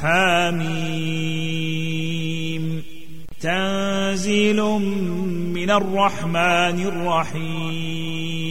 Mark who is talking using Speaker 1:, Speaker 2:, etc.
Speaker 1: حميم. تنزيل من الرحمن الرحيم.